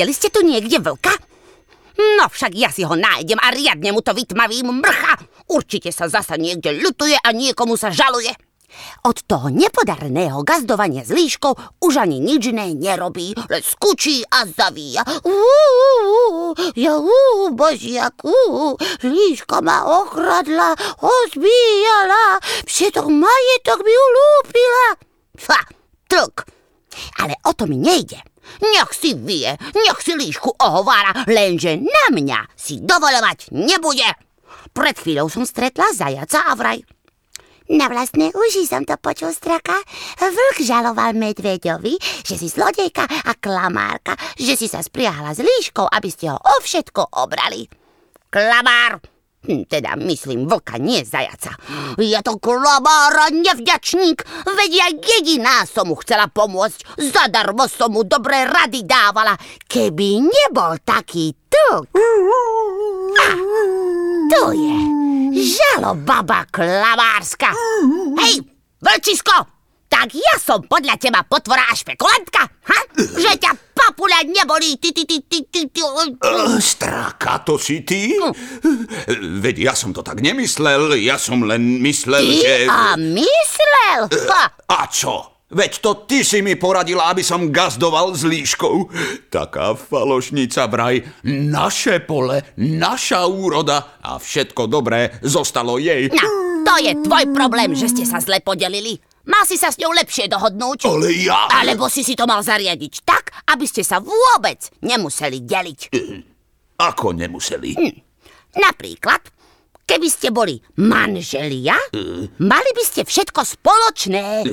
Nevideli ste tu niekde vlka? No však ja si ho nájdem a riadne mu to vytmavím mrcha. Určite sa zasa niekde ľutuje a niekomu sa žaluje. Od toho nepodarného gazdovania s líškou už ani nič iné nerobí, len skučí a zavíja. Uú, ja uú, božiak, uú, líška ma okradla, ozbíjala, všetok majetok mi ulúpila. Fa, tlk. Ale o to mi nejde. Nech si vie, nech si líšku ohovára, lenže na mňa si dovoľovať nebude. Pred chvíľou som stretla zajaca a vraj. Na vlastné uši som to počul straka. Vlk žaloval medveďovi, že si zlodejka a klamárka, že si sa spriahla s líškou, aby ste ho o všetko obrali. Klamár! Hm, teda myslím vlka, nie zajaca. Je to klobára nevďačník, veď aj jediná som mu chcela pomôcť. Zadarmo som mu dobré rady dávala, keby nebol taký tuk. A, tu je, žalo baba klamárska. Hej, vlčisko, tak ja som podľa teba potvora a špekulantka? Ha? Že ťa papuľa nebolí, ty, ty, ty, ty, ty, ty. Uh, Straka, to si ty? Uh. Veď ja som to tak nemyslel, ja som len myslel, ty že... a myslel? Ha. A čo? Veď to ty si mi poradila, aby som gazdoval s líškou. Taká falošnica vraj. Naše pole, naša úroda a všetko dobré zostalo jej. No, to je tvoj problém, že ste sa zle podelili. Mal si sa s ňou lepšie dohodnúť. Ale ja... Alebo si si to mal zariadiť tak, aby ste sa vôbec nemuseli deliť. Ako nemuseli? Hm. Napríklad, keby ste boli manželia, mali by ste všetko spoločné.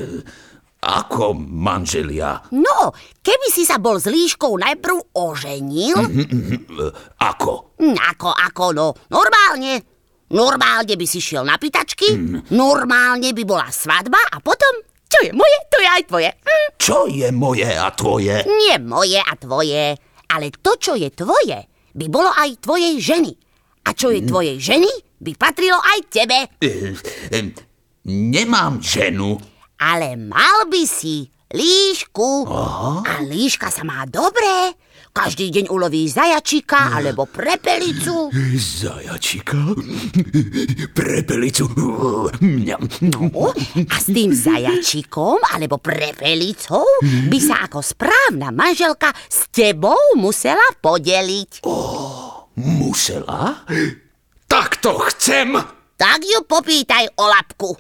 Ako manželia? No, keby si sa bol s líškou najprv oženil... Ako? Ako, ako, no, normálne. Normálne by si šiel na pitačky, mm. normálne by bola svadba a potom, čo je moje, to je aj tvoje. Hm. Čo je moje a tvoje? Nie moje a tvoje, ale to, čo je tvoje, by bolo aj tvojej ženy. A čo je tvojej ženy, by patrilo aj tebe. E, e, nemám ženu. Ale mal by si líšku. Aha. A líška sa má dobré. Každý deň uloví zajačika alebo prepelicu. Zajačika? Prepelicu? No, a s tým zajačikom alebo prepelicou by sa ako správna manželka s tebou musela podeliť. Oh, musela? Tak to chcem! Tak ju popýtaj o lapku.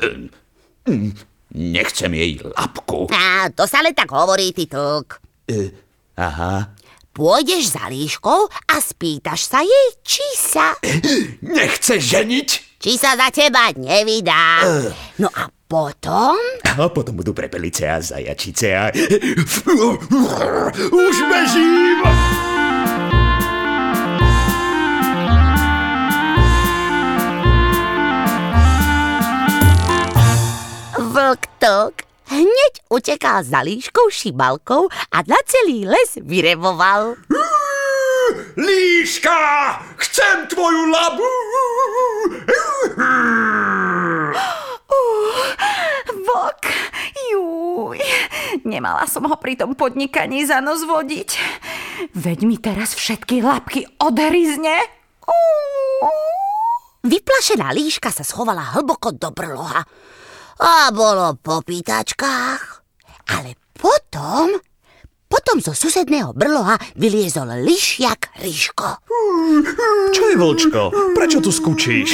Nechcem jej lapku. A to sa len tak hovorí, ty tuk. E, aha. Pôjdeš za líškou a spýtaš sa jej, či sa... Nechce ženiť? Či sa za teba nevydá. No a potom... A potom budú prepelice a zajačice a... Už bežím! Vlk tok hneď utekal za líškou šibalkou a na celý les vyrevoval. Líška! Chcem tvoju labu! Vlk, júj, nemala som ho pri tom podnikaní za nos vodiť. Veď mi teraz všetky labky odhryzne. Vyplašená líška sa schovala hlboko do brloha a bolo po pýtačkách. Ale potom, potom zo susedného brloha vyliezol lišiak Ríško. Čo je, Vlčko? Prečo tu skučíš?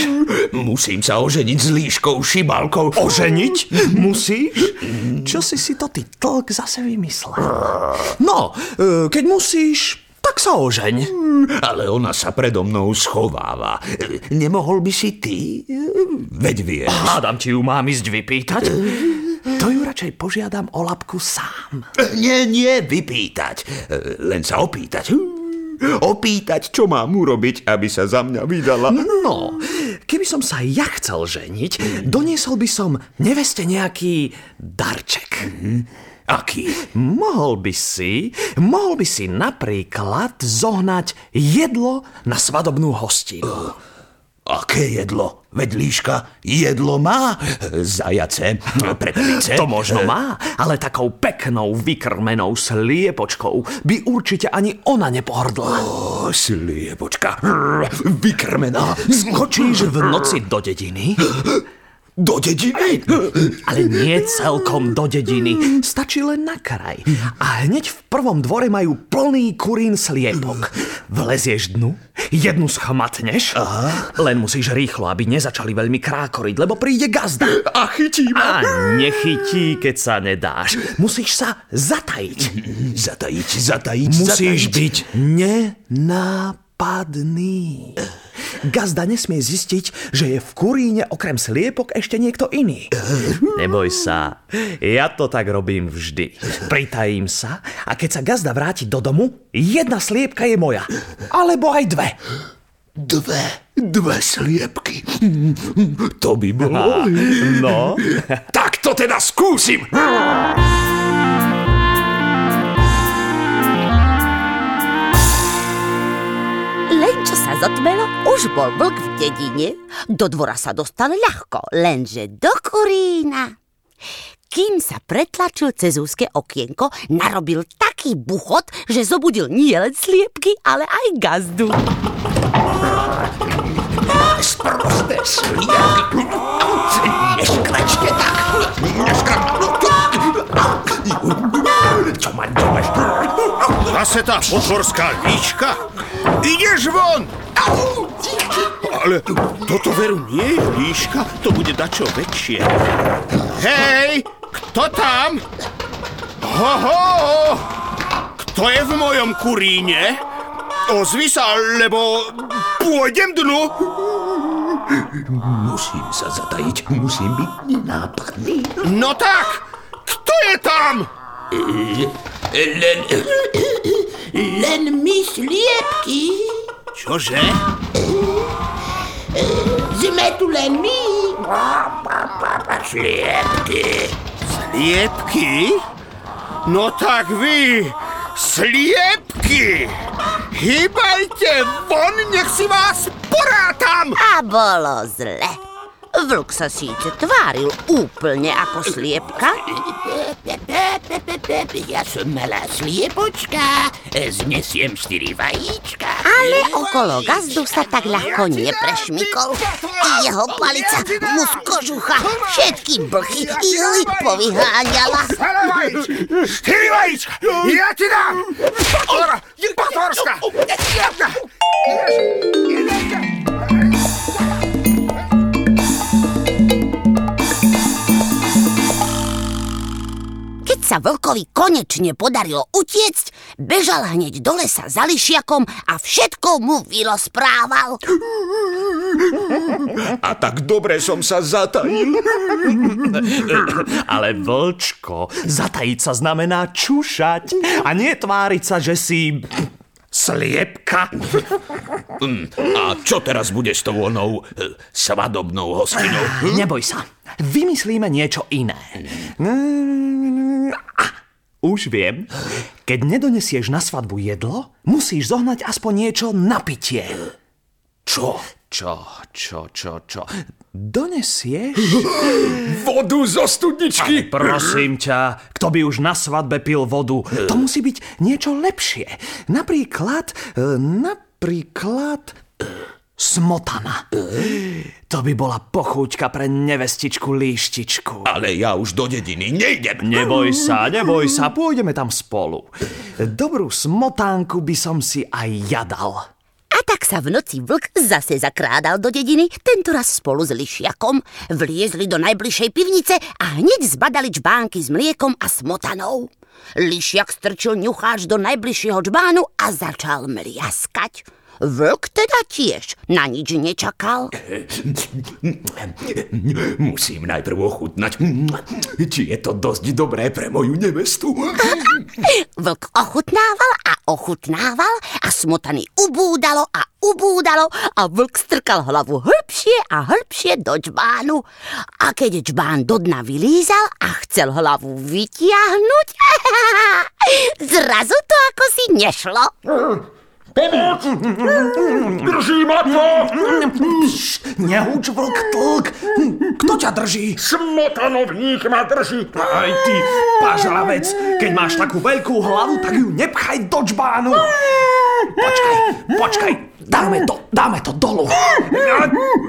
Musím sa oženiť s líškou šibalkou. Oženiť? Musíš? Čo si si to ty tlk zase vymyslel? No, e, keď musíš, tak sa ožeň. Ale ona sa predo mnou schováva. Nemohol by si ty? Veď vieš. Hádam ti ju mám ísť vypýtať? To ju radšej požiadam o labku sám. Nie, nie vypýtať. Len sa opýtať. Opýtať, čo mám urobiť, aby sa za mňa vydala. No, keby som sa ja chcel ženiť, doniesol by som neveste nejaký darček. Aký? Mohol by si, mohol by si napríklad zohnať jedlo na svadobnú hostinu. A Aké jedlo? Veď líška jedlo má. Zajace, prepelice. To možno má, ale takou peknou, vykrmenou sliepočkou by určite ani ona nepohrdla. O, sliepočka, vykrmená. Skočíš v noci do dediny Do dediny? Ale nie celkom do dediny. Stačí len na kraj. A hneď v prvom dvore majú plný kurín sliepok. Vlezieš dnu, jednu schmatneš, Aha. len musíš rýchlo, aby nezačali veľmi krákoriť, lebo príde gazda. A chytí A nechytí, keď sa nedáš. Musíš sa zatajiť. Zatajiť, zatajiť, Musíš zatajiť. byť nenápadný. Gazda nesmie zistiť, že je v kuríne okrem sliepok ešte niekto iný. Neboj sa, ja to tak robím vždy. Pritajím sa a keď sa gazda vráti do domu, jedna sliepka je moja. Alebo aj dve. Dve, dve sliepky. To by bolo. No, Tak to teda skúsim. Zotmelo, už bol vlk v dedine. Do dvora sa dostal ľahko, lenže do kurína. Kým sa pretlačil cez úzke okienko, narobil taký buchot, že zobudil nielen sliepky, ale aj gazdu. Sprosté sliepky. Neškračte tak. Neškračte. Čo ma? Zase tá potvorská líčka? Ideš von! Ale toto veru nie je líška, to bude dačo väčšie. Hej, kto tam? Hoho! Kto je v mojom kuríne? Ozvi sa, lebo pôjdem dnu. Musím sa zatajiť, musím byť nenápadný. No tak, kto je tam? Len, Len my sliepky, Čože? sme tu len my. sliepky. Sliepky? No tak vy, sliepky! Hýbajte von, nech si vás porátam! A bolo zle. Vlk sa síce tváril úplne ako sliepka, Ja som malá sliepočka, znesiem štyri vajíčka. ale okolo gazdu sa tak ľahko neprešmykol. Jeho palica mu z kožucha všetky blchy ily povyháňala. Štyri vajíčka! Ja ti dám! Potvora! Potvorska! Keď sa vlkovi konečne podarilo utiecť, bežal hneď do lesa za lišiakom a všetko mu vyrozprával. A tak dobre som sa zatajil. ale vlčko, zatajiť sa znamená čušať a nie tváriť sa, že si sliepka. A čo teraz bude s tou onou e, svadobnou hostinou? Neboj sa, vymyslíme niečo iné. Mm, a, Už viem. Keď nedonesieš na svadbu jedlo, musíš zohnať aspoň niečo na pitie. Čo? Čo, čo, čo, čo? Donesieš? Vodu zo studničky? Prosím ťa, kto by už na svadbe pil vodu? To musí byť niečo lepšie. Napríklad, e, napríklad e, smotana. To by bola pochúťka pre nevestičku líštičku. Ale ja už do dediny nejdem. Neboj sa, neboj sa, pôjdeme tam spolu. Dobrú smotánku by som si aj ja dal. Tak sa v noci vlk zase zakrádal do dediny, tentoraz spolu s lišiakom. Vliezli do najbližšej pivnice a hneď zbadali čbánky s mliekom a smotanou. Lišiak strčil ňucháč do najbližšieho čbánu a začal mliaskať. Vlk teda tiež na nič nečakal. Musím najprv ochutnať, či je to dosť dobré pre moju nevestu. Vlk ochutnával a ochutnával a smotany ubúdalo a ubúdalo a vlk strkal hlavu hĺbšie a hĺbšie do čbánu. A keď čbán do dna vylízal a chcel hlavu vytiahnuť, zrazu to ako si nešlo. Pomoc! Drží ma to! Nehuč, vlk, tlk. Kto ťa drží? Smotanovník ma drží! Aj ty, pažravec, keď máš takú veľkú hlavu, tak ju nepchaj do čbánu. Počkaj, počkaj, dáme to, dáme to dolu.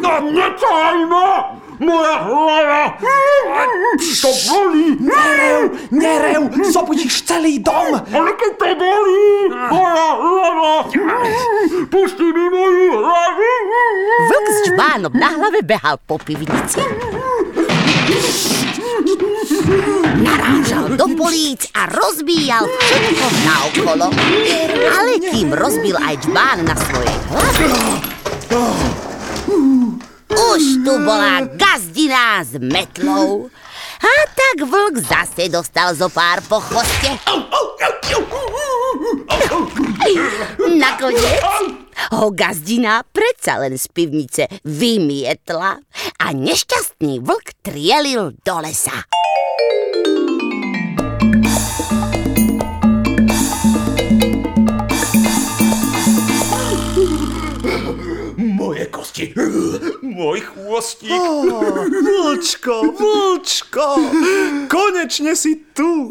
No, necaj ma! Moja hlava! To bolí! Nerev, nerev, zobudíš celý dom. Ale keď to bolí! Moja hlava! Pusti mi moju hlavu! Vlk s čbánom na hlave behal po pivnici. Narážal do políc a rozbíjal všetko naokolo. Ale kým rozbil aj čbán na svojej hlave, už tu bola gazdina s metlou. A tak vlk zase dostal zo pár po chvoste. Nakoniec ho gazdina predsa len z pivnice vymietla a nešťastný vlk trielil do lesa. Kosti, môj chvostík. Vlčko, vlčko, konečne si tu.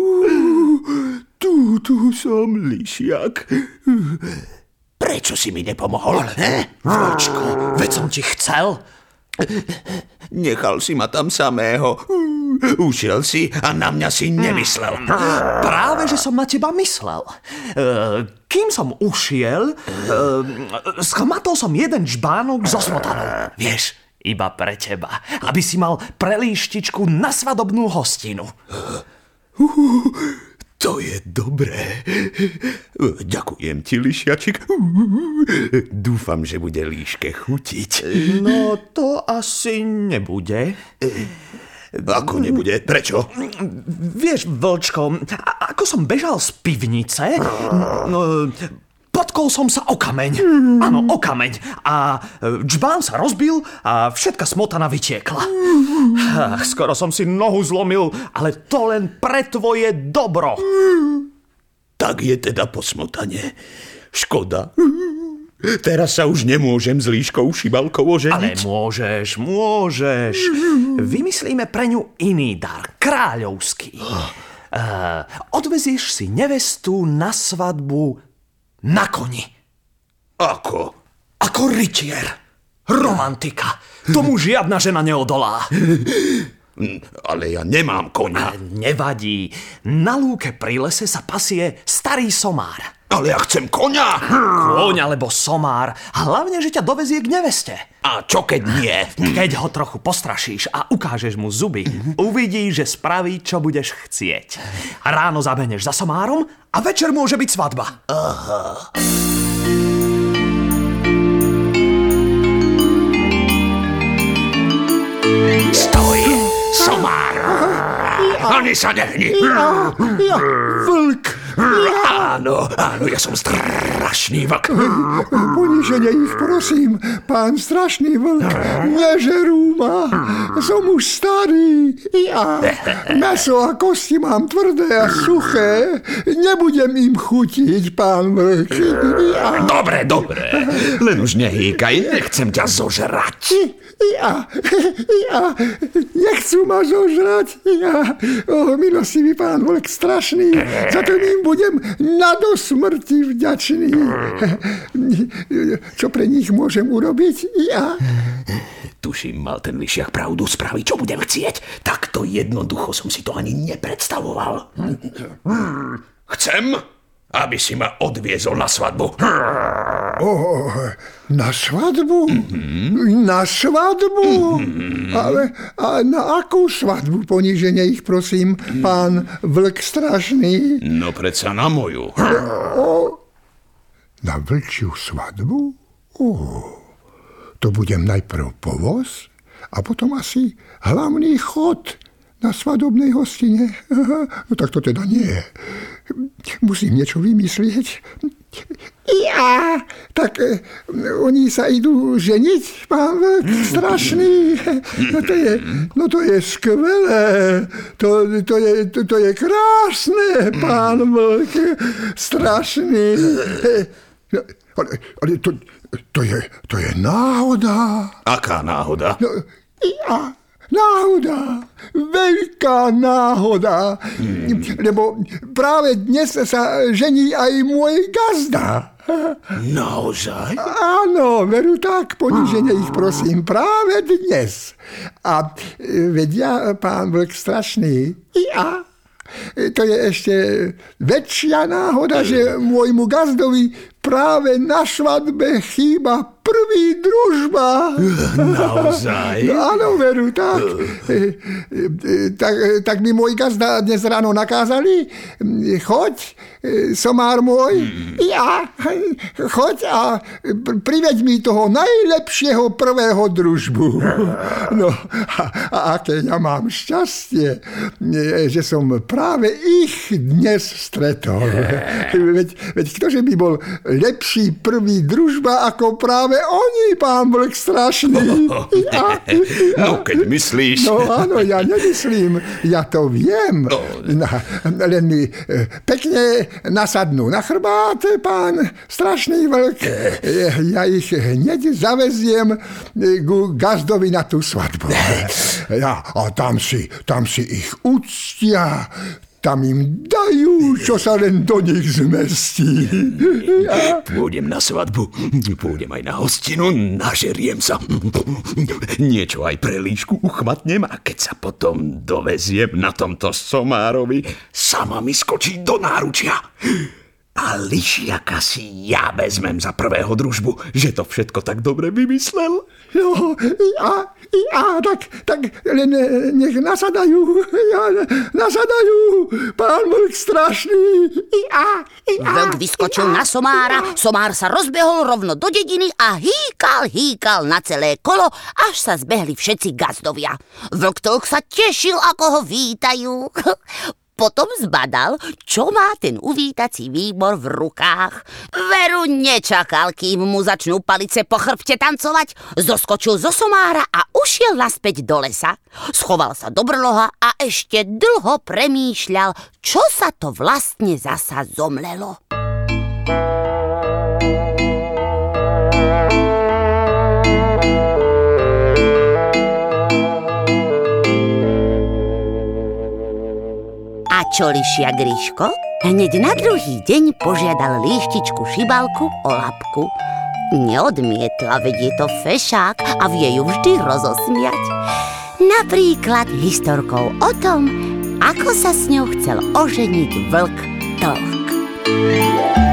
Tu, tu som, lišiak. Prečo si mi nepomohol? he? Vlčko, veď som ti chcel. Nechal si ma tam samého. Ušiel si a na mňa si nemyslel. Práve, že som na teba myslel. E, Kým som ušiel, e, schmatol som jeden žbánok zo smotanou. Vieš, iba pre teba, aby si mal prelíštičku na svadobnú hostinu. To je dobré. Ďakujem ti, lišiačik. Dúfam, že bude líške chutiť. No, to asi nebude. Ako nebude? Prečo? Vieš, Vlčko, ako som bežal z pivnice, no, potkol som sa o kameň. Áno, o kameň. A e, džbán sa rozbil a všetka smotana vytiekla. Ach, Skoro som si nohu zlomil, ale to len pre tvoje dobro. Tak je teda po smotane. Škoda. Teraz sa už nemôžem s líškou šibalkou Ale oženiť. môžeš, môžeš. Vymyslíme pre ňu iný dar, kráľovský. Uh, odvezieš si nevestu na svadbu na koni. Ako? Ako rytier. Romantika. Tomu žiadna žena neodolá. Ale ja nemám koňa. Nevadí. Na lúke pri lese sa pasie starý somár. Ale ja chcem koňa. Kôň alebo somár. Hlavne, že ťa dovezie k neveste. A čo keď nie? Keď ho trochu postrašíš a ukážeš mu zuby, uvidíš, že spraví, čo budeš chcieť. Ráno zabeneš za somárom a večer môže byť svadba. Stoj, somár. Ani sa nehni. Vlk! Áno, áno, ja som strašný vlk. Ponižene ich prosím, pán strašný vlk. Nežerú ma. Som už starý. Ja. Meso a kosti mám tvrdé a suché. Nebudem im chutiť, pán vlk. Ja. Dobre, dobre. Len už nehýkaj, nechcem ťa zožrať. Ja, ja, nechcú ma zožrať. Ja, o, milostivý pán vlk, strašný. Za to im budem na do smrti vďačný. Čo pre nich môžem urobiť? Ja. Tuším, mal ten lišiak pravdu, spraví, čo budem chcieť. Takto jednoducho som si to ani nepredstavoval. Chcem, aby si ma odviezol na svadbu. O, na svadbu? Na svadbu? Ale a na akú svadbu, ponížene ich prosím, pán vlk strašný? No predsa na moju. Na vlčiu svadbu? Ó, to budem najprv povoz a potom asi hlavný chod na svadobnej hostine. No tak to teda nie. Musím niečo vymyslieť. Ja, tak e, oni sa idú ženiť, pán vlk, strašný. No to je, no to je skvelé. To, to, je, to, to je krásne, pán vlk, strašný. Ale, ale to, to, je, to je náhoda. Aká náhoda? No, ja, náhoda. Veľká náhoda. Lebo práve dnes sa žení aj môj gazda. Naozaj? Áno, veru tak, poníženie ich prosím, práve dnes. A e, vedia, pán Vlk strašný, ja, e, to je ešte väčšia náhoda, že môjmu gazdovi práve na švadbe chýba prvý družba. Naozaj? No, áno, veru, tak. Tak. Tak mi môj gazda dnes ráno nakázali, choď, somár môj, ja, choď a priveď mi toho najlepšieho prvého družbu. No, a, a aké ja mám šťastie, že som práve ich dnes stretol. Veď, veď ktože by bol lepší prvý družba ako práve oni, pán Vlk strašný. Ja, No, keď myslíš. No áno, ja nemyslím, ja to viem. No. Na, len mi e, pekne nasadnú na chrbát, pán strašný vlk. E, Ja ich hneď zaveziem e, ku gazdovi na tú svadbu. Ja, a tam si, tam si ich uctia, tam im dajú, čo sa len do nich zmestí. Pôjdem na svadbu, pôjdem aj na hostinu, nažeriem sa. Niečo aj pre líšku uchmatnem a keď sa potom doveziem na tomto somárovi, sama mi skočí do náručia. A lišiaka si ja vezmem za prvého družbu, že to všetko tak dobre vymyslel. No, ja, ja, tak, tak len e, nech nasadajú, ja, nasadajú, pán Vlk strašný, ja, ja. Vlk vyskočil na somára, somár sa rozbehol rovno do dediny a hýkal, hýkal na celé kolo, až sa zbehli všetci gazdovia. Vlk sa tešil, ako ho vítajú. Potom zbadal, čo má ten uvítací výbor v rukách. Veru nečakal, kým mu začnú palice po chrbte tancovať. Zoskočil zo somára a ušiel naspäť do lesa. Schoval sa do brloha a ešte dlho premýšľal, čo sa to vlastne zasa zomlelo. A čo lišia Gríško? Hneď na druhý deň požiadal líštičku Šibalku o labku. Neodmietla, veď je to fešák a vie ju vždy rozosmiať. Napríklad historkou o tom, ako sa s ňou chcel oženiť vlk Tlk.